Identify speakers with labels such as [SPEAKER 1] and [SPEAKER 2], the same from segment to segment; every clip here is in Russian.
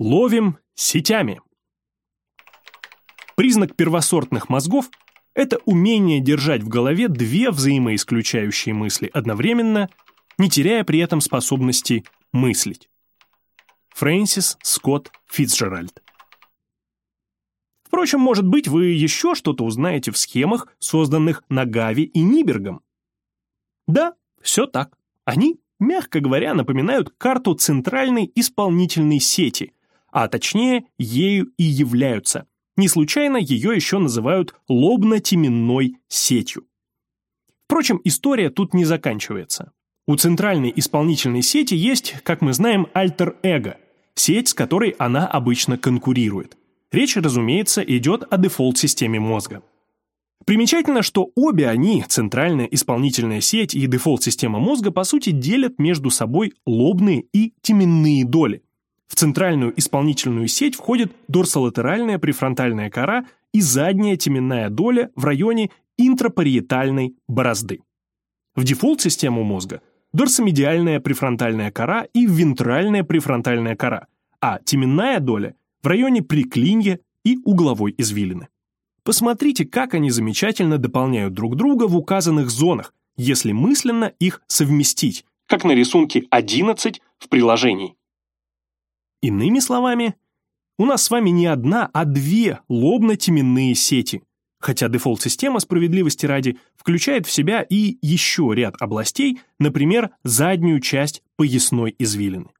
[SPEAKER 1] Ловим сетями. Признак первосортных мозгов – это умение держать в голове две взаимоисключающие мысли одновременно, не теряя при этом способности мыслить. Фрэнсис Скотт Фитцджеральд Впрочем, может быть, вы еще что-то узнаете в схемах, созданных Нагави и Нибергом. Да, все так. Они, мягко говоря, напоминают карту центральной исполнительной сети, а точнее, ею и являются. Не случайно ее еще называют лобно-теменной сетью. Впрочем, история тут не заканчивается. У центральной исполнительной сети есть, как мы знаем, альтер-эго, сеть, с которой она обычно конкурирует. Речь, разумеется, идет о дефолт-системе мозга. Примечательно, что обе они, центральная исполнительная сеть и дефолт-система мозга, по сути делят между собой лобные и теменные доли. В центральную исполнительную сеть входит дорсолатеральная префронтальная кора и задняя теменная доля в районе интрапариетальной борозды. В дефолт-систему мозга дорсомедиальная префронтальная кора и вентральная префронтальная кора, а теменная доля в районе приклинья и угловой извилины. Посмотрите, как они замечательно дополняют друг друга в указанных зонах, если мысленно их совместить, как на рисунке 11 в приложении. Иными словами, у нас с вами не одна, а две лобно-теменные сети, хотя дефолт-система справедливости ради включает в себя и еще ряд областей, например, заднюю часть поясной извилины.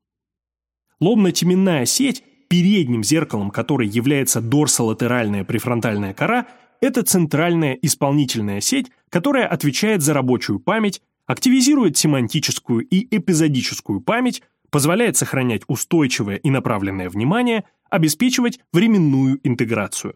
[SPEAKER 1] Лобно-теменная сеть передним зеркалом которой является дорсолатеральная префронтальная кора, это центральная исполнительная сеть, которая отвечает за рабочую память, активизирует семантическую и эпизодическую память, позволяет сохранять устойчивое и направленное внимание, обеспечивать временную интеграцию.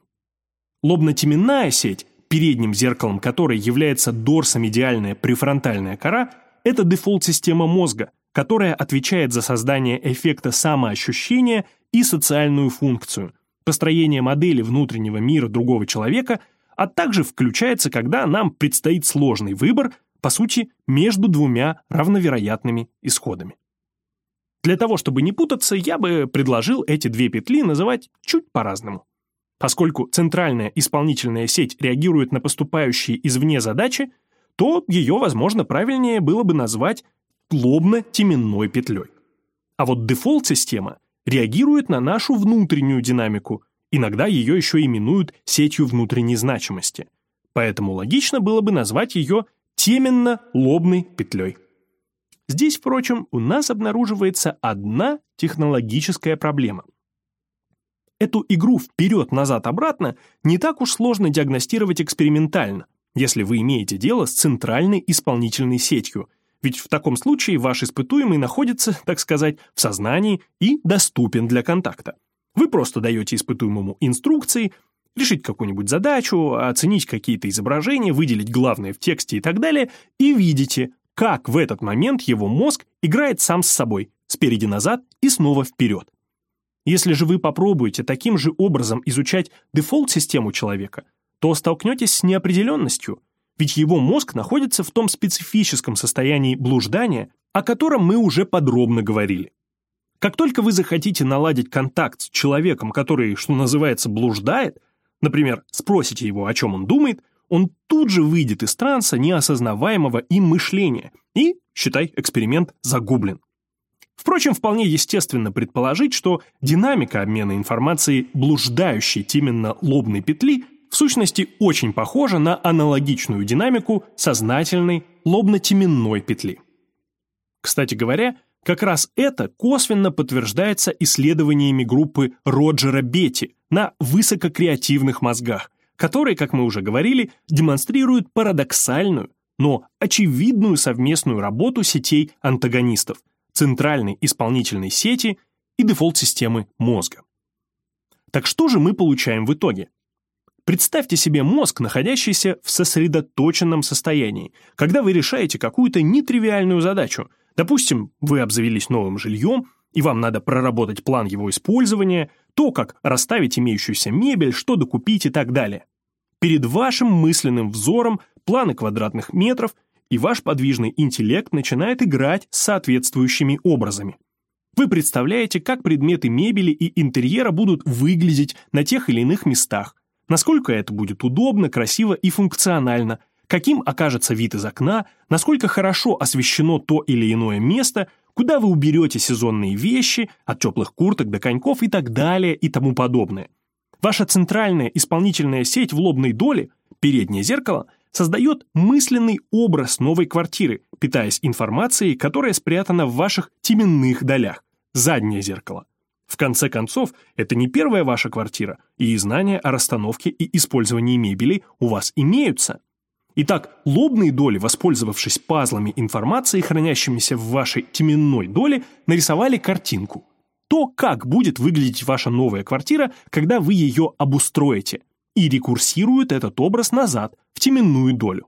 [SPEAKER 1] Лобно-теменная сеть, передним зеркалом которой является дорсомедиальная префронтальная кора, это дефолт-система мозга, которая отвечает за создание эффекта самоощущения и социальную функцию, построение модели внутреннего мира другого человека, а также включается, когда нам предстоит сложный выбор, по сути, между двумя равновероятными исходами. Для того, чтобы не путаться, я бы предложил эти две петли называть чуть по-разному. Поскольку центральная исполнительная сеть реагирует на поступающие извне задачи, то ее, возможно, правильнее было бы назвать лобно-теменной петлей. А вот дефолт-система реагирует на нашу внутреннюю динамику, иногда ее еще именуют сетью внутренней значимости. Поэтому логично было бы назвать ее теменно-лобной петлей. Здесь, впрочем, у нас обнаруживается одна технологическая проблема. Эту игру вперед-назад-обратно не так уж сложно диагностировать экспериментально, если вы имеете дело с центральной исполнительной сетью – ведь в таком случае ваш испытуемый находится, так сказать, в сознании и доступен для контакта. Вы просто даете испытуемому инструкции, решить какую-нибудь задачу, оценить какие-то изображения, выделить главное в тексте и так далее, и видите, как в этот момент его мозг играет сам с собой, спереди назад и снова вперед. Если же вы попробуете таким же образом изучать дефолт-систему человека, то столкнетесь с неопределенностью – ведь его мозг находится в том специфическом состоянии блуждания, о котором мы уже подробно говорили. Как только вы захотите наладить контакт с человеком, который, что называется, блуждает, например, спросите его, о чем он думает, он тут же выйдет из транса неосознаваемого им мышления и, считай, эксперимент загублен. Впрочем, вполне естественно предположить, что динамика обмена информацией блуждающей именно лобной петли в сущности очень похожа на аналогичную динамику сознательной лобно-теменной петли. Кстати говоря, как раз это косвенно подтверждается исследованиями группы Роджера Бетти на высококреативных мозгах, которые, как мы уже говорили, демонстрируют парадоксальную, но очевидную совместную работу сетей антагонистов, центральной исполнительной сети и дефолт-системы мозга. Так что же мы получаем в итоге? Представьте себе мозг, находящийся в сосредоточенном состоянии, когда вы решаете какую-то нетривиальную задачу. Допустим, вы обзавелись новым жильем, и вам надо проработать план его использования, то, как расставить имеющуюся мебель, что докупить и так далее. Перед вашим мысленным взором планы квадратных метров, и ваш подвижный интеллект начинает играть с соответствующими образами. Вы представляете, как предметы мебели и интерьера будут выглядеть на тех или иных местах, насколько это будет удобно, красиво и функционально, каким окажется вид из окна, насколько хорошо освещено то или иное место, куда вы уберете сезонные вещи, от теплых курток до коньков и так далее и тому подобное. Ваша центральная исполнительная сеть в лобной доле, переднее зеркало, создает мысленный образ новой квартиры, питаясь информацией, которая спрятана в ваших теменных долях, заднее зеркало. В конце концов, это не первая ваша квартира, и знания о расстановке и использовании мебели у вас имеются. Итак, лобные доли, воспользовавшись пазлами информации, хранящимися в вашей теменной доле, нарисовали картинку. То, как будет выглядеть ваша новая квартира, когда вы ее обустроите, и рекурсируют этот образ назад, в теменную долю.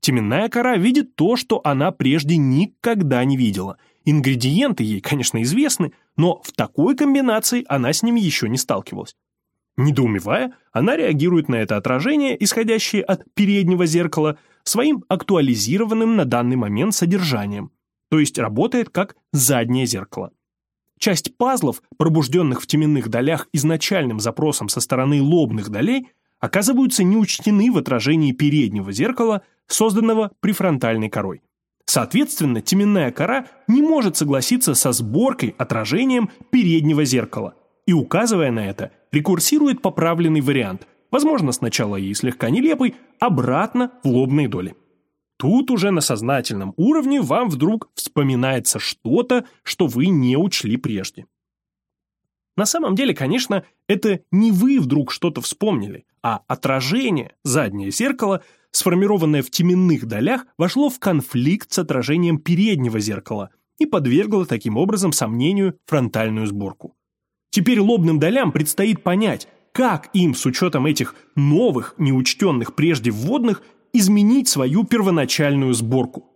[SPEAKER 1] Теменная кора видит то, что она прежде никогда не видела. Ингредиенты ей, конечно, известны, но в такой комбинации она с ними еще не сталкивалась. Недоумевая, она реагирует на это отражение, исходящее от переднего зеркала, своим актуализированным на данный момент содержанием, то есть работает как заднее зеркало. Часть пазлов, пробужденных в теменных долях изначальным запросом со стороны лобных долей, оказываются не учтены в отражении переднего зеркала, созданного префронтальной корой. Соответственно, теменная кора не может согласиться со сборкой отражением переднего зеркала и, указывая на это, рекурсирует поправленный вариант, возможно, сначала и слегка нелепый, обратно в лобные доли. Тут уже на сознательном уровне вам вдруг вспоминается что-то, что вы не учли прежде. На самом деле, конечно, это не вы вдруг что-то вспомнили, а отражение, заднее зеркало, сформированное в теменных долях, вошло в конфликт с отражением переднего зеркала и подвергло таким образом сомнению фронтальную сборку. Теперь лобным долям предстоит понять, как им с учетом этих новых, неучтенных прежде вводных, изменить свою первоначальную сборку.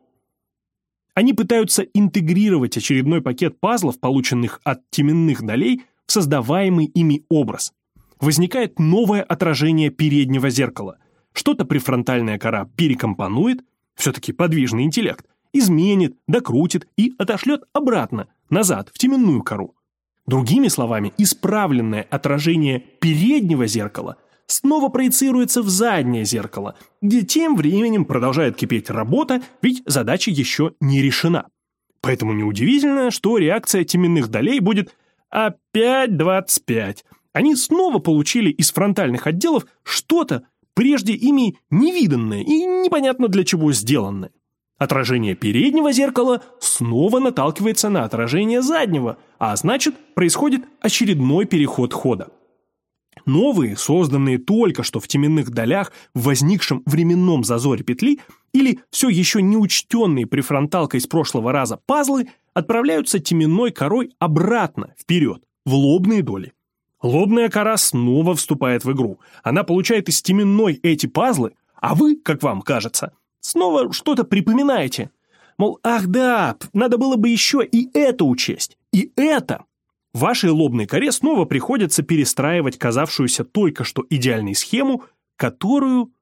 [SPEAKER 1] Они пытаются интегрировать очередной пакет пазлов, полученных от теменных долей, создаваемый ими образ. Возникает новое отражение переднего зеркала. Что-то префронтальная кора перекомпонует, все-таки подвижный интеллект, изменит, докрутит и отошлет обратно, назад, в теменную кору. Другими словами, исправленное отражение переднего зеркала снова проецируется в заднее зеркало, где тем временем продолжает кипеть работа, ведь задача еще не решена. Поэтому неудивительно, что реакция теменных долей будет Опять 25. Они снова получили из фронтальных отделов что-то, прежде ими невиданное и непонятно для чего сделанное. Отражение переднего зеркала снова наталкивается на отражение заднего, а значит, происходит очередной переход хода. Новые, созданные только что в теменных долях в возникшем временном зазоре петли или все еще не учтенные префронталкой с прошлого раза пазлы отправляются теменной корой обратно, вперед, в лобные доли. Лобная кора снова вступает в игру. Она получает из теменной эти пазлы, а вы, как вам кажется, снова что-то припоминаете. Мол, ах да, надо было бы еще и это учесть, и это. Вашей лобной коре снова приходится перестраивать казавшуюся только что идеальной схему, которую...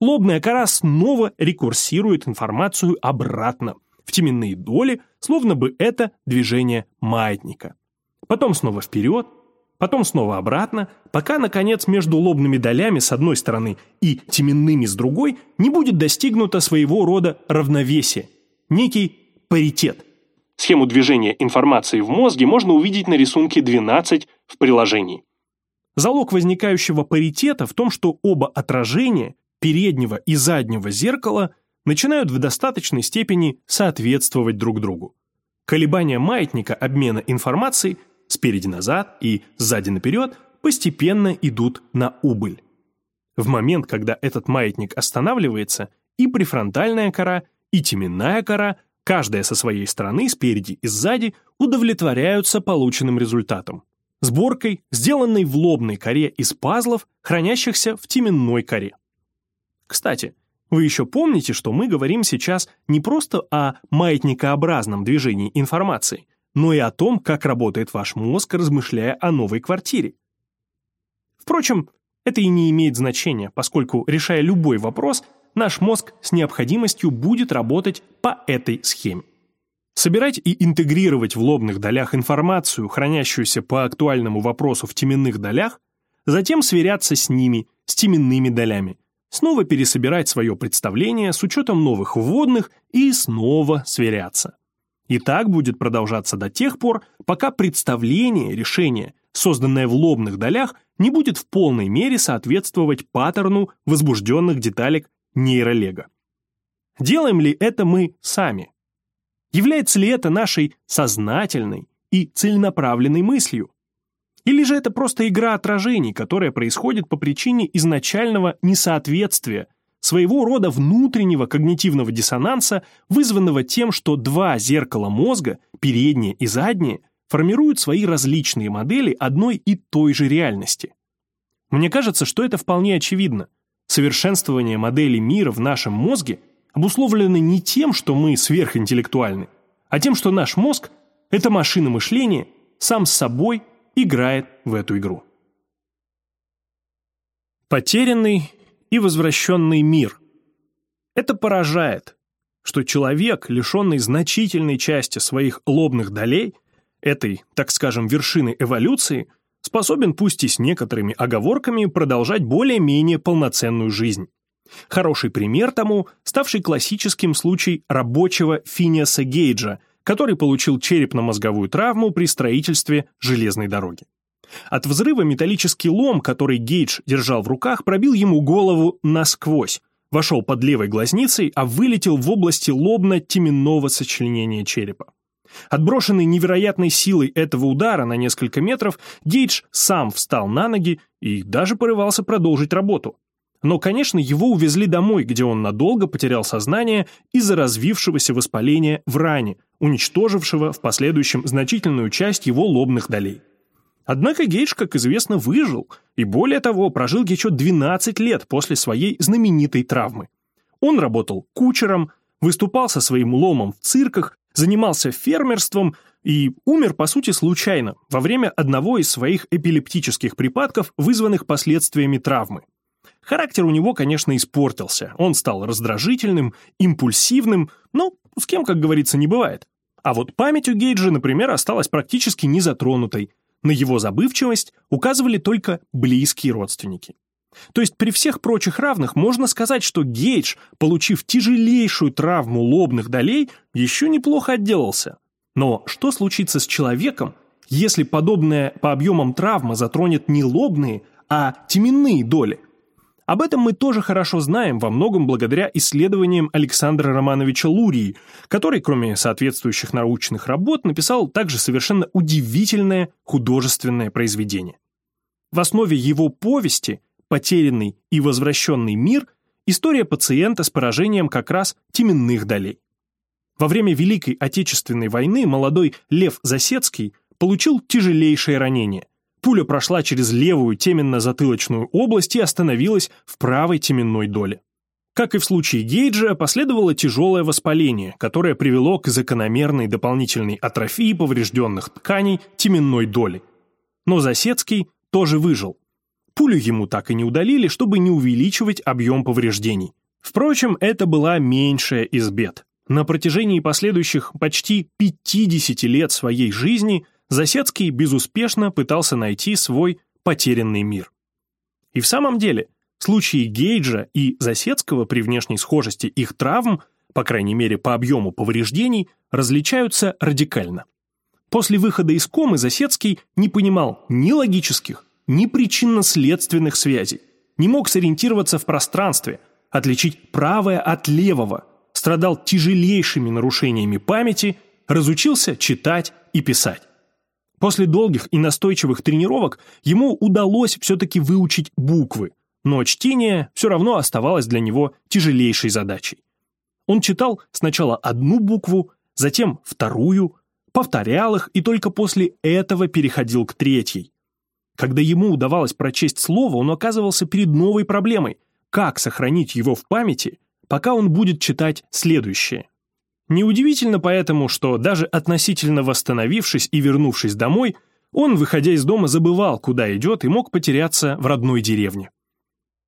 [SPEAKER 1] Лобная кора снова рекурсирует информацию обратно, в теменные доли, словно бы это движение маятника. Потом снова вперед, потом снова обратно, пока, наконец, между лобными долями с одной стороны и теменными с другой не будет достигнуто своего рода равновесие, некий паритет. Схему движения информации в мозге можно увидеть на рисунке 12 в приложении. Залог возникающего паритета в том, что оба отражения, переднего и заднего зеркала, начинают в достаточной степени соответствовать друг другу. Колебания маятника обмена информацией спереди назад и сзади наперед постепенно идут на убыль. В момент, когда этот маятник останавливается, и префронтальная кора, и теменная кора – Каждая со своей стороны, спереди и сзади, удовлетворяются полученным результатом. Сборкой, сделанной в лобной коре из пазлов, хранящихся в теменной коре. Кстати, вы еще помните, что мы говорим сейчас не просто о маятникообразном движении информации, но и о том, как работает ваш мозг, размышляя о новой квартире. Впрочем, это и не имеет значения, поскольку, решая любой вопрос, наш мозг с необходимостью будет работать по этой схеме. собирать и интегрировать в лобных долях информацию, хранящуюся по актуальному вопросу в теменных долях, затем сверяться с ними, с теменными долями, снова пересобирать свое представление с учетом новых вводных и снова сверяться. И так будет продолжаться до тех пор, пока представление решение, созданное в лобных долях, не будет в полной мере соответствовать паттерну возбужденных деталек нейролега. Делаем ли это мы сами? Является ли это нашей сознательной и целенаправленной мыслью? Или же это просто игра отражений, которая происходит по причине изначального несоответствия, своего рода внутреннего когнитивного диссонанса, вызванного тем, что два зеркала мозга, переднее и заднее, формируют свои различные модели одной и той же реальности. Мне кажется, что это вполне очевидно. Совершенствование модели мира в нашем мозге обусловлено не тем, что мы сверхинтеллектуальны, а тем, что наш мозг – это машина мышления, сам с собой играет в эту игру. Потерянный и возвращенный мир. Это поражает, что человек, лишенный значительной части своих лобных долей, этой, так скажем, вершины эволюции, способен, пусть и с некоторыми оговорками, продолжать более-менее полноценную жизнь. Хороший пример тому – ставший классическим случай рабочего Финиаса Гейджа, который получил черепно-мозговую травму при строительстве железной дороги. От взрыва металлический лом, который Гейдж держал в руках, пробил ему голову насквозь, вошел под левой глазницей, а вылетел в области лобно-теменного сочленения черепа. Отброшенный невероятной силой этого удара на несколько метров, Гейдж сам встал на ноги и даже порывался продолжить работу. Но, конечно, его увезли домой, где он надолго потерял сознание из-за развившегося воспаления в ране, уничтожившего в последующем значительную часть его лобных долей. Однако Гейдж, как известно, выжил, и более того, прожил еще 12 лет после своей знаменитой травмы. Он работал кучером, выступал со своим ломом в цирках, занимался фермерством и умер, по сути, случайно, во время одного из своих эпилептических припадков, вызванных последствиями травмы. Характер у него, конечно, испортился. Он стал раздражительным, импульсивным, но с кем, как говорится, не бывает. А вот память у Гейджа, например, осталась практически незатронутой. На его забывчивость указывали только близкие родственники. То есть при всех прочих равных можно сказать, что Гейдж, получив тяжелейшую травму лобных долей, еще неплохо отделался. Но что случится с человеком, если подобная по объемам травма затронет не лобные, а теменные доли? Об этом мы тоже хорошо знаем, во многом благодаря исследованиям Александра Романовича Лурии, который, кроме соответствующих научных работ, написал также совершенно удивительное художественное произведение. В основе его повести «Потерянный и возвращенный мир» история пациента с поражением как раз теменных долей. Во время Великой Отечественной войны молодой Лев Засецкий получил тяжелейшее ранение – Пуля прошла через левую теменно-затылочную область и остановилась в правой теменной доле. Как и в случае Гейджа, последовало тяжелое воспаление, которое привело к закономерной дополнительной атрофии поврежденных тканей теменной доли. Но Засецкий тоже выжил. Пулю ему так и не удалили, чтобы не увеличивать объем повреждений. Впрочем, это была меньшая из бед. На протяжении последующих почти 50 лет своей жизни – Засецкий безуспешно пытался найти свой потерянный мир. И в самом деле, случаи Гейджа и Засецкого при внешней схожести их травм, по крайней мере по объему повреждений, различаются радикально. После выхода из комы Засецкий не понимал ни логических, ни причинно-следственных связей, не мог сориентироваться в пространстве, отличить правое от левого, страдал тяжелейшими нарушениями памяти, разучился читать и писать. После долгих и настойчивых тренировок ему удалось все-таки выучить буквы, но чтение все равно оставалось для него тяжелейшей задачей. Он читал сначала одну букву, затем вторую, повторял их и только после этого переходил к третьей. Когда ему удавалось прочесть слово, он оказывался перед новой проблемой – как сохранить его в памяти, пока он будет читать следующее. Неудивительно поэтому, что даже относительно восстановившись и вернувшись домой, он, выходя из дома, забывал, куда идет и мог потеряться в родной деревне.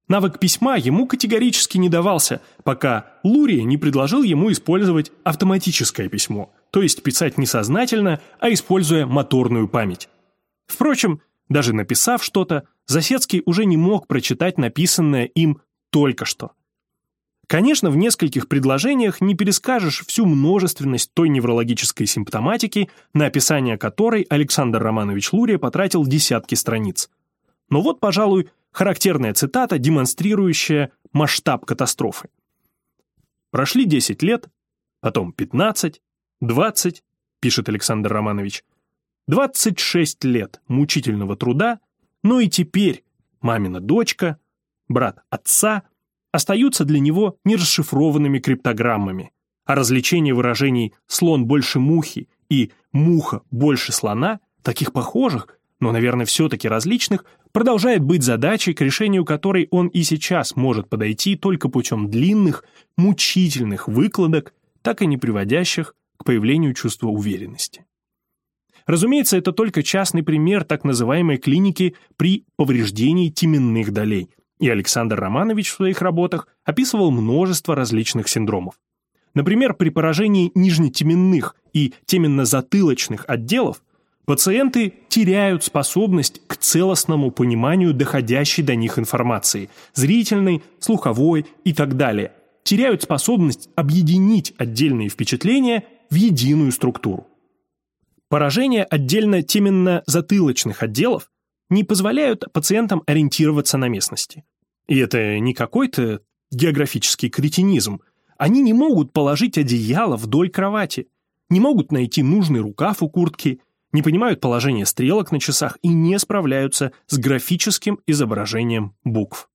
[SPEAKER 1] Навык письма ему категорически не давался, пока Лурия не предложил ему использовать автоматическое письмо, то есть писать не сознательно, а используя моторную память. Впрочем, даже написав что-то, Засецкий уже не мог прочитать написанное им только что. Конечно, в нескольких предложениях не перескажешь всю множественность той неврологической симптоматики, на описание которой Александр Романович Лурия потратил десятки страниц. Но вот, пожалуй, характерная цитата, демонстрирующая масштаб катастрофы. Прошли 10 лет, потом 15, 20, пишет Александр Романович, 26 лет мучительного труда, но и теперь мамина дочка, брат отца остаются для него нерасшифрованными криптограммами, а развлечение выражений «слон больше мухи» и «муха больше слона», таких похожих, но, наверное, все-таки различных, продолжает быть задачей, к решению которой он и сейчас может подойти только путем длинных, мучительных выкладок, так и не приводящих к появлению чувства уверенности. Разумеется, это только частный пример так называемой клиники при повреждении теменных долей, и Александр Романович в своих работах описывал множество различных синдромов. Например, при поражении нижнетеменных и теменно-затылочных отделов Пациенты теряют способность к целостному пониманию доходящей до них информации, зрительной, слуховой и так далее, теряют способность объединить отдельные впечатления в единую структуру. Поражение отдельно теменно-затылочных отделов не позволяют пациентам ориентироваться на местности. И это не какой-то географический кретинизм. Они не могут положить одеяло вдоль кровати, не могут найти нужный рукав у куртки – не понимают положение стрелок на часах и не справляются с графическим изображением букв.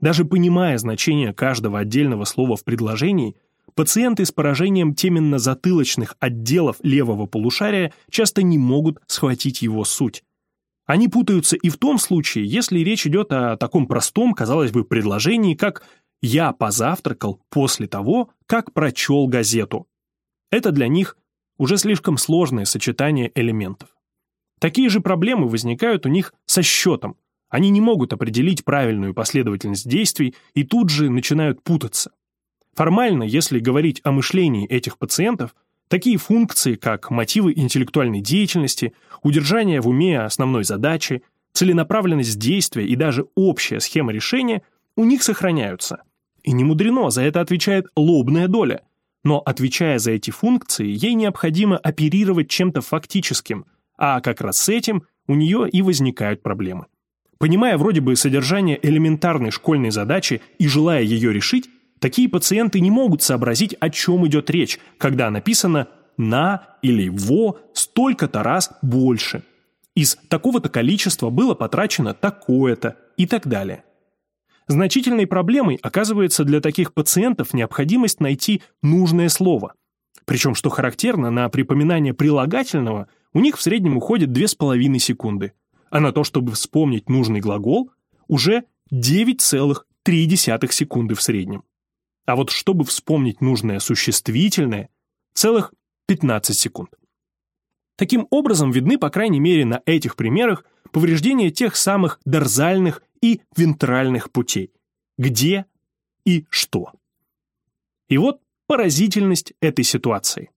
[SPEAKER 1] Даже понимая значение каждого отдельного слова в предложении, пациенты с поражением теменно-затылочных отделов левого полушария часто не могут схватить его суть. Они путаются и в том случае, если речь идет о таком простом, казалось бы, предложении, как «я позавтракал после того, как прочел газету». Это для них уже слишком сложное сочетание элементов. Такие же проблемы возникают у них со счетом. Они не могут определить правильную последовательность действий и тут же начинают путаться. Формально, если говорить о мышлении этих пациентов, такие функции, как мотивы интеллектуальной деятельности, удержание в уме основной задачи, целенаправленность действия и даже общая схема решения у них сохраняются. И не мудрено, за это отвечает лобная доля – но, отвечая за эти функции, ей необходимо оперировать чем-то фактическим, а как раз с этим у нее и возникают проблемы. Понимая вроде бы содержание элементарной школьной задачи и желая ее решить, такие пациенты не могут сообразить, о чем идет речь, когда написано «на» или «во» столько-то раз больше. Из такого-то количества было потрачено такое-то и так далее. Значительной проблемой оказывается для таких пациентов необходимость найти нужное слово. Причем, что характерно, на припоминание прилагательного у них в среднем уходит 2,5 секунды, а на то, чтобы вспомнить нужный глагол, уже 9,3 секунды в среднем. А вот чтобы вспомнить нужное существительное, целых 15 секунд. Таким образом, видны, по крайней мере, на этих примерах повреждения тех самых дорзальных и вентральных путей. Где и что. И вот поразительность этой ситуации.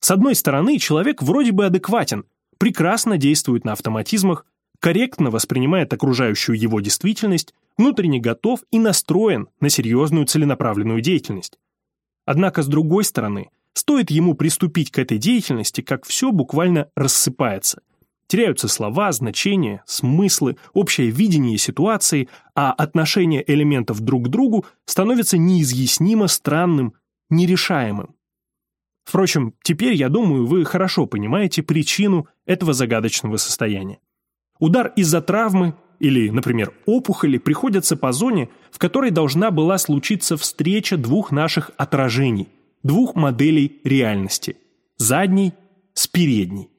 [SPEAKER 1] С одной стороны, человек вроде бы адекватен, прекрасно действует на автоматизмах, корректно воспринимает окружающую его действительность, внутренне готов и настроен на серьезную целенаправленную деятельность. Однако, с другой стороны, стоит ему приступить к этой деятельности, как все буквально рассыпается – Теряются слова, значения, смыслы, общее видение ситуации, а отношение элементов друг к другу становится неизъяснимо странным, нерешаемым. Впрочем, теперь, я думаю, вы хорошо понимаете причину этого загадочного состояния. Удар из-за травмы или, например, опухоли приходится по зоне, в которой должна была случиться встреча двух наших отражений, двух моделей реальности – задней с передней.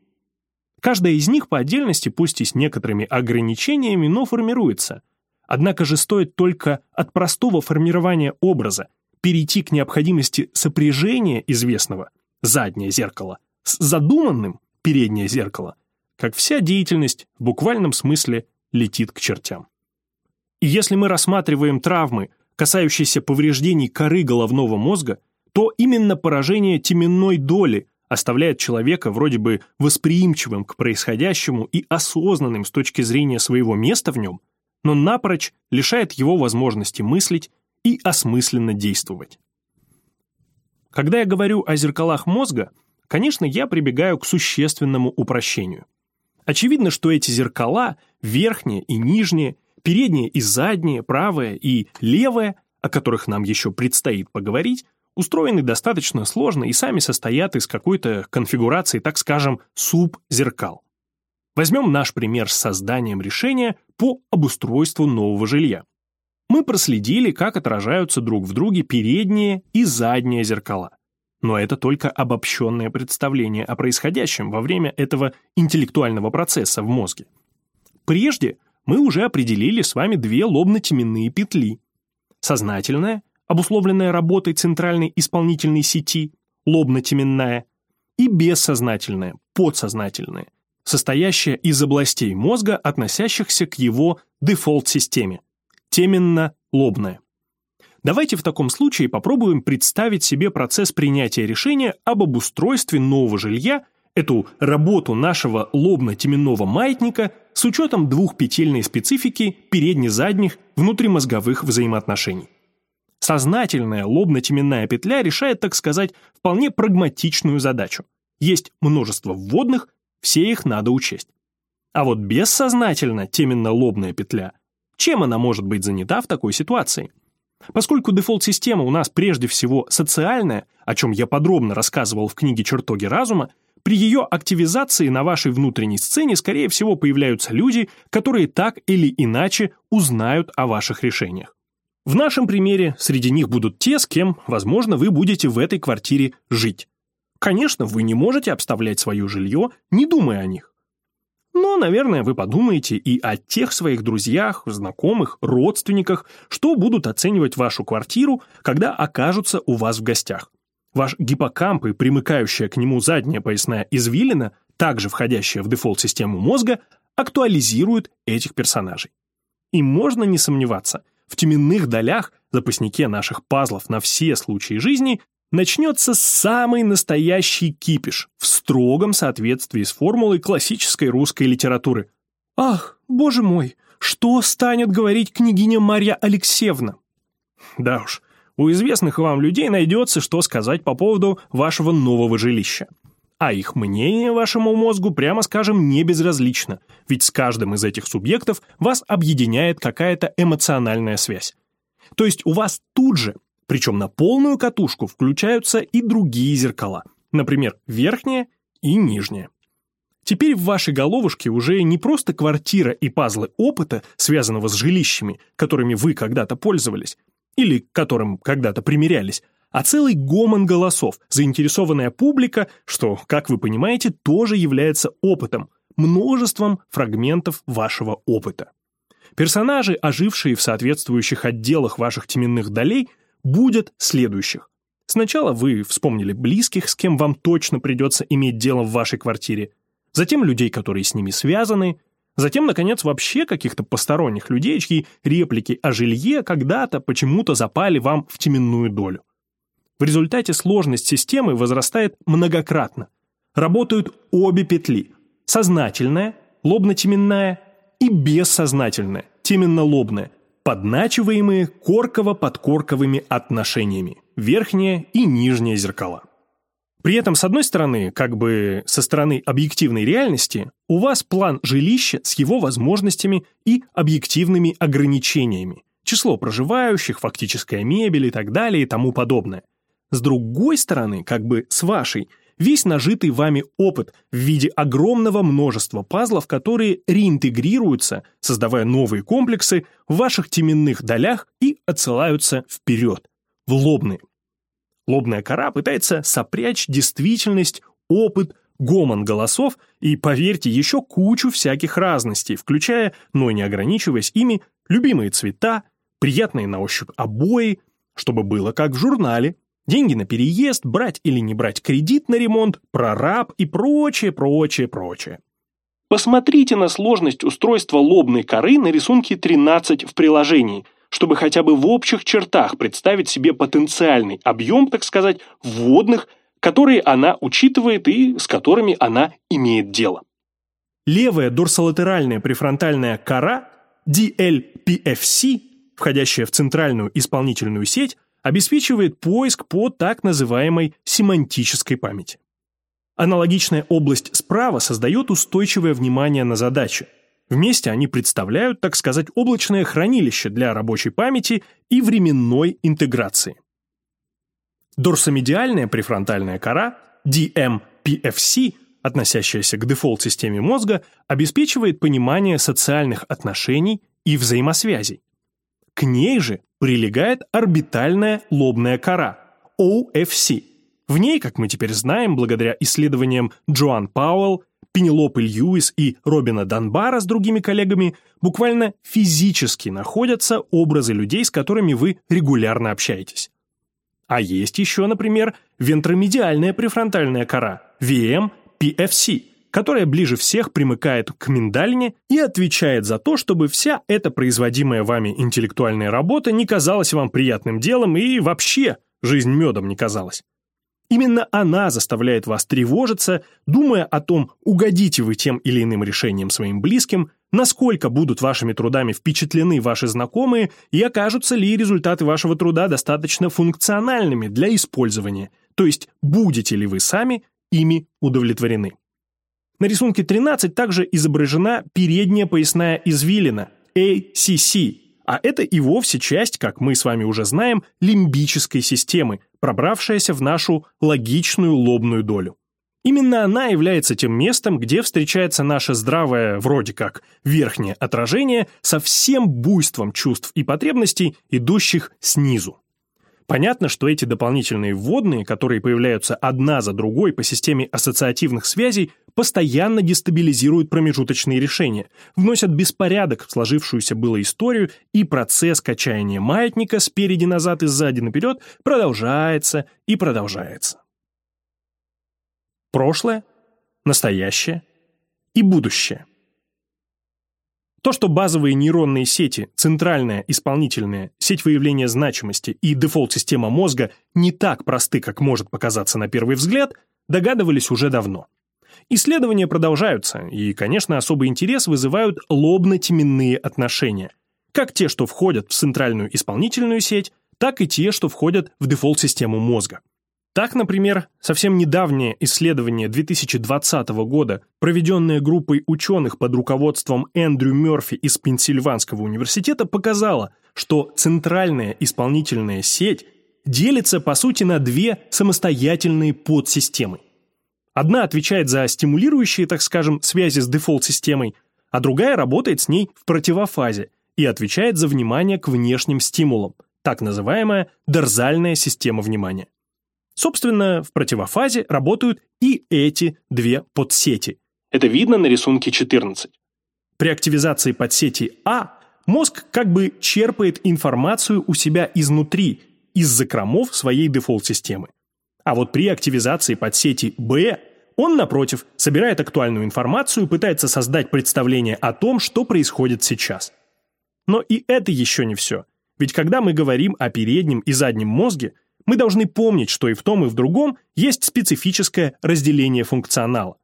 [SPEAKER 1] Каждая из них по отдельности, пусть и с некоторыми ограничениями, но формируется. Однако же стоит только от простого формирования образа перейти к необходимости сопряжения известного заднее зеркало с задуманным переднее зеркало, как вся деятельность в буквальном смысле летит к чертям. И если мы рассматриваем травмы, касающиеся повреждений коры головного мозга, то именно поражение теменной доли оставляет человека вроде бы восприимчивым к происходящему и осознанным с точки зрения своего места в нем, но напрочь лишает его возможности мыслить и осмысленно действовать. Когда я говорю о зеркалах мозга, конечно, я прибегаю к существенному упрощению. Очевидно, что эти зеркала, верхние и нижние, передние и задние, правое и левое, о которых нам еще предстоит поговорить, устроены достаточно сложно и сами состоят из какой-то конфигурации, так скажем, субзеркал. Возьмем наш пример с созданием решения по обустройству нового жилья. Мы проследили, как отражаются друг в друге передние и задние зеркала. Но это только обобщенное представление о происходящем во время этого интеллектуального процесса в мозге. Прежде мы уже определили с вами две лобно-теменные петли. Сознательная обусловленная работой центральной исполнительной сети, лобно-теменная, и бессознательная, подсознательная, состоящая из областей мозга, относящихся к его дефолт-системе, теменно-лобная. Давайте в таком случае попробуем представить себе процесс принятия решения об обустройстве нового жилья, эту работу нашего лобно-теменного маятника с учетом двухпетельной специфики передне-задних внутримозговых взаимоотношений. Сознательная лобно-теменная петля решает, так сказать, вполне прагматичную задачу. Есть множество вводных, все их надо учесть. А вот бессознательно теменно-лобная петля, чем она может быть занята в такой ситуации? Поскольку дефолт-система у нас прежде всего социальная, о чем я подробно рассказывал в книге «Чертоги разума», при ее активизации на вашей внутренней сцене, скорее всего, появляются люди, которые так или иначе узнают о ваших решениях. В нашем примере среди них будут те, с кем, возможно, вы будете в этой квартире жить. Конечно, вы не можете обставлять свое жилье, не думая о них. Но, наверное, вы подумаете и о тех своих друзьях, знакомых, родственниках, что будут оценивать вашу квартиру, когда окажутся у вас в гостях. Ваш гиппокамп и примыкающая к нему задняя поясная извилина, также входящая в дефолт-систему мозга, актуализируют этих персонажей. И можно не сомневаться – в теменных долях, запаснике наших пазлов на все случаи жизни, начнется самый настоящий кипиш в строгом соответствии с формулой классической русской литературы. «Ах, боже мой, что станет говорить княгиня Марья Алексеевна?» Да уж, у известных вам людей найдется, что сказать по поводу вашего нового жилища. А их мнение вашему мозгу, прямо скажем, не безразлично, ведь с каждым из этих субъектов вас объединяет какая-то эмоциональная связь. То есть у вас тут же, причем на полную катушку, включаются и другие зеркала, например, верхнее и нижнее. Теперь в вашей головушке уже не просто квартира и пазлы опыта, связанного с жилищами, которыми вы когда-то пользовались, или которым когда-то примерялись, а целый гомон голосов, заинтересованная публика, что, как вы понимаете, тоже является опытом, множеством фрагментов вашего опыта. Персонажи, ожившие в соответствующих отделах ваших теменных долей, будут следующих. Сначала вы вспомнили близких, с кем вам точно придется иметь дело в вашей квартире, затем людей, которые с ними связаны, затем, наконец, вообще каких-то посторонних людей, чьи реплики о жилье когда-то почему-то запали вам в теменную долю. В результате сложность системы возрастает многократно. Работают обе петли – сознательная, лобно-теменная и бессознательная, теменно-лобная, подначиваемые корково-подкорковыми отношениями, верхнее и нижнее зеркала. При этом, с одной стороны, как бы со стороны объективной реальности, у вас план жилища с его возможностями и объективными ограничениями, число проживающих, фактическая мебель и так далее и тому подобное. С другой стороны, как бы с вашей, весь нажитый вами опыт в виде огромного множества пазлов, которые реинтегрируются, создавая новые комплексы в ваших теменных долях и отсылаются вперед, в лобные. Лобная кора пытается сопрячь действительность, опыт, гомон голосов и, поверьте, еще кучу всяких разностей, включая, но не ограничиваясь ими, любимые цвета, приятные на ощупь обои, чтобы было как в журнале, Деньги на переезд, брать или не брать кредит на ремонт, прораб и прочее, прочее, прочее. Посмотрите на сложность устройства лобной коры на рисунке 13 в приложении, чтобы хотя бы в общих чертах представить себе потенциальный объем, так сказать, вводных, которые она учитывает и с которыми она имеет дело. Левая дорсолатеральная префронтальная кора, DLPFC, входящая в центральную исполнительную сеть, обеспечивает поиск по так называемой семантической памяти. Аналогичная область справа создает устойчивое внимание на задачи. Вместе они представляют, так сказать, облачное хранилище для рабочей памяти и временной интеграции. Дорсомедиальная префронтальная кора, DMPFC, относящаяся к дефолт-системе мозга, обеспечивает понимание социальных отношений и взаимосвязей. К ней же прилегает орбитальная лобная кора, OFC. В ней, как мы теперь знаем, благодаря исследованиям Джоан Пауэлл, Пенелопы Льюис и Робина Данбара с другими коллегами, буквально физически находятся образы людей, с которыми вы регулярно общаетесь. А есть еще, например, вентромедиальная префронтальная кора, VM-PFC, которая ближе всех примыкает к миндалине и отвечает за то, чтобы вся эта производимая вами интеллектуальная работа не казалась вам приятным делом и вообще жизнь медом не казалась. Именно она заставляет вас тревожиться, думая о том, угодите вы тем или иным решением своим близким, насколько будут вашими трудами впечатлены ваши знакомые и окажутся ли результаты вашего труда достаточно функциональными для использования, то есть будете ли вы сами ими удовлетворены. На рисунке 13 также изображена передняя поясная извилина, ACC, а это и вовсе часть, как мы с вами уже знаем, лимбической системы, пробравшаяся в нашу логичную лобную долю. Именно она является тем местом, где встречается наше здравое, вроде как, верхнее отражение со всем буйством чувств и потребностей, идущих снизу. Понятно, что эти дополнительные вводные, которые появляются одна за другой по системе ассоциативных связей, постоянно дестабилизируют промежуточные решения, вносят беспорядок в сложившуюся было историю, и процесс качания маятника спереди назад и сзади наперед продолжается и продолжается. Прошлое, настоящее и будущее. То, что базовые нейронные сети, центральная, исполнительная, сеть выявления значимости и дефолт-система мозга не так просты, как может показаться на первый взгляд, догадывались уже давно. Исследования продолжаются, и, конечно, особый интерес вызывают лобно-теменные отношения, как те, что входят в центральную исполнительную сеть, так и те, что входят в дефолт-систему мозга. Так, например, совсем недавнее исследование 2020 года, проведенное группой ученых под руководством Эндрю Мёрфи из Пенсильванского университета, показало, что центральная исполнительная сеть делится, по сути, на две самостоятельные подсистемы. Одна отвечает за стимулирующие, так скажем, связи с дефолт-системой, а другая работает с ней в противофазе и отвечает за внимание к внешним стимулам, так называемая дорзальная система внимания. Собственно, в противофазе работают и эти две подсети. Это видно на рисунке 14. При активизации подсети А мозг как бы черпает информацию у себя изнутри, из закромов своей дефолт-системы. А вот при активизации подсети Б он, напротив, собирает актуальную информацию, пытается создать представление о том, что происходит сейчас. Но и это еще не все. Ведь когда мы говорим о переднем и заднем мозге, мы должны помнить, что и в том, и в другом есть специфическое разделение функционала.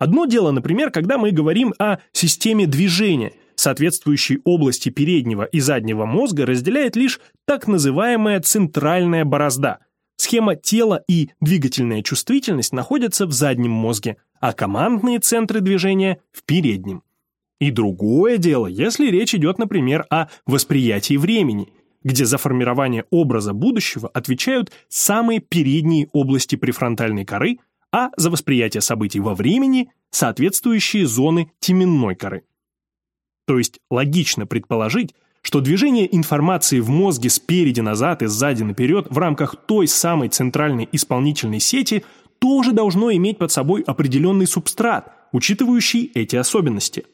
[SPEAKER 1] Одно дело, например, когда мы говорим о системе движения, соответствующей области переднего и заднего мозга разделяет лишь так называемая центральная борозда. Схема тела и двигательная чувствительность находятся в заднем мозге, а командные центры движения – в переднем. И другое дело, если речь идет, например, о восприятии времени – где за формирование образа будущего отвечают самые передние области префронтальной коры, а за восприятие событий во времени – соответствующие зоны теменной коры. То есть логично предположить, что движение информации в мозге спереди назад и сзади наперед в рамках той самой центральной исполнительной сети тоже должно иметь под собой определенный субстрат, учитывающий эти особенности –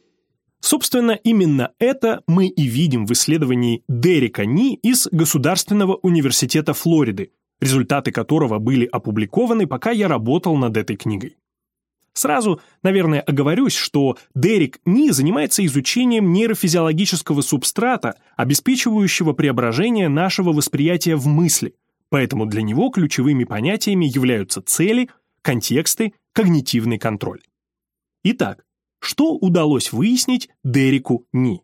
[SPEAKER 1] Собственно, именно это мы и видим в исследовании Дерека Ни из Государственного университета Флориды, результаты которого были опубликованы, пока я работал над этой книгой. Сразу, наверное, оговорюсь, что Дерек Ни занимается изучением нейрофизиологического субстрата, обеспечивающего преображение нашего восприятия в мысли, поэтому для него ключевыми понятиями являются цели, контексты, когнитивный контроль. Итак, что удалось выяснить Дереку Ни?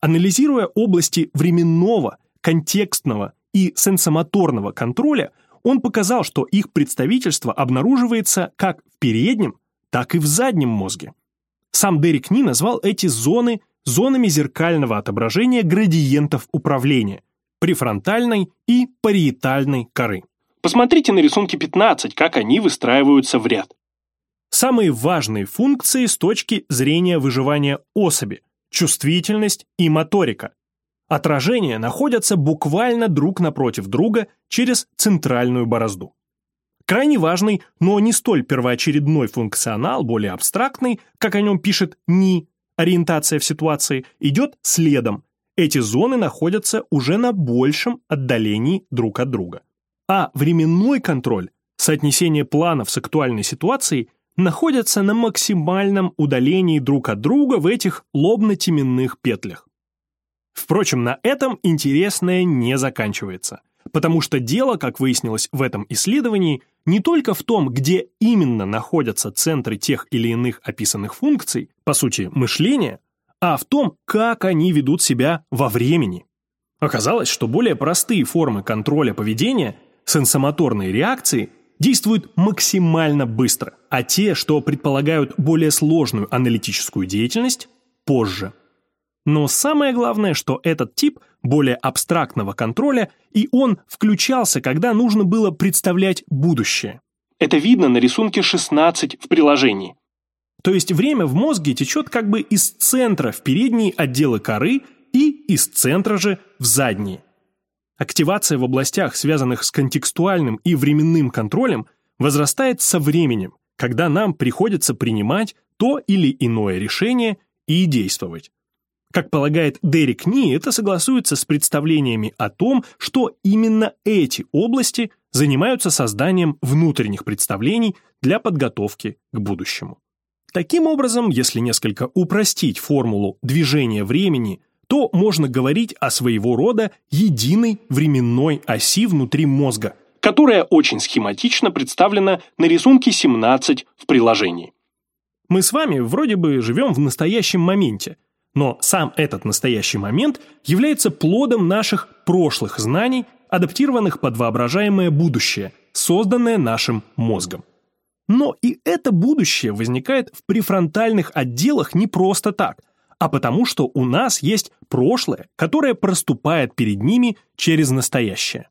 [SPEAKER 1] Анализируя области временного, контекстного и сенсомоторного контроля, он показал, что их представительство обнаруживается как в переднем, так и в заднем мозге. Сам Дерек Ни назвал эти зоны зонами зеркального отображения градиентов управления, префронтальной и париетальной коры. Посмотрите на рисунке 15, как они выстраиваются в ряд. Самые важные функции с точки зрения выживания особи – чувствительность и моторика. Отражения находятся буквально друг напротив друга через центральную борозду. Крайне важный, но не столь первоочередной функционал, более абстрактный, как о нем пишет НИ, ориентация в ситуации, идет следом. Эти зоны находятся уже на большем отдалении друг от друга. А временной контроль, соотнесение планов с актуальной ситуацией, находятся на максимальном удалении друг от друга в этих лобно-теменных петлях. Впрочем, на этом интересное не заканчивается, потому что дело, как выяснилось в этом исследовании, не только в том, где именно находятся центры тех или иных описанных функций, по сути, мышления, а в том, как они ведут себя во времени. Оказалось, что более простые формы контроля поведения, сенсомоторные реакции, действуют максимально быстро, а те, что предполагают более сложную аналитическую деятельность, позже. Но самое главное, что этот тип более абстрактного контроля, и он включался, когда нужно было представлять будущее. Это видно на рисунке 16 в приложении. То есть время в мозге течет как бы из центра в передние отделы коры и из центра же в задние. Активация в областях, связанных с контекстуальным и временным контролем, возрастает со временем, когда нам приходится принимать то или иное решение и действовать. Как полагает Дерек Ни, это согласуется с представлениями о том, что именно эти области занимаются созданием внутренних представлений для подготовки к будущему. Таким образом, если несколько упростить формулу движения времени, то можно говорить о своего рода единой временной оси внутри мозга, которая очень схематично представлена на рисунке 17 в приложении. Мы с вами вроде бы живем в настоящем моменте – но сам этот настоящий момент является плодом наших прошлых знаний, адаптированных под воображаемое будущее, созданное нашим мозгом. Но и это будущее возникает в префронтальных отделах не просто так, а потому что у нас есть прошлое, которое проступает перед ними через настоящее.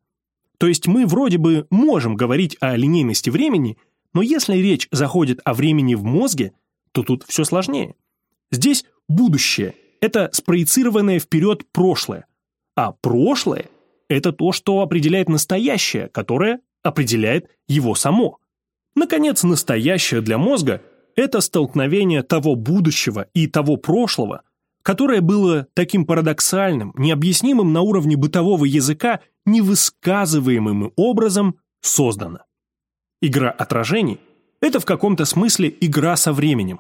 [SPEAKER 1] То есть мы вроде бы можем говорить о линейности времени, но если речь заходит о времени в мозге, то тут все сложнее. Здесь будущее – это спроецированное вперед прошлое, а прошлое – это то, что определяет настоящее, которое определяет его само. Наконец, настоящее для мозга – это столкновение того будущего и того прошлого, которое было таким парадоксальным, необъяснимым на уровне бытового языка, невысказываемым образом создано. Игра отражений – это в каком-то смысле игра со временем.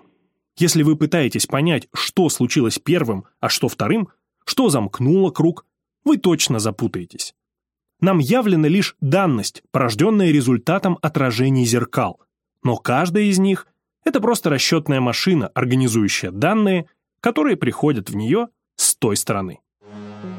[SPEAKER 1] Если вы пытаетесь понять, что случилось первым, а что вторым, что замкнуло круг, вы точно запутаетесь. Нам явлена лишь данность, порожденная результатом отражений зеркал, но каждая из них – это просто расчетная машина, организующая данные, которые приходят в нее с той стороны. Thank you.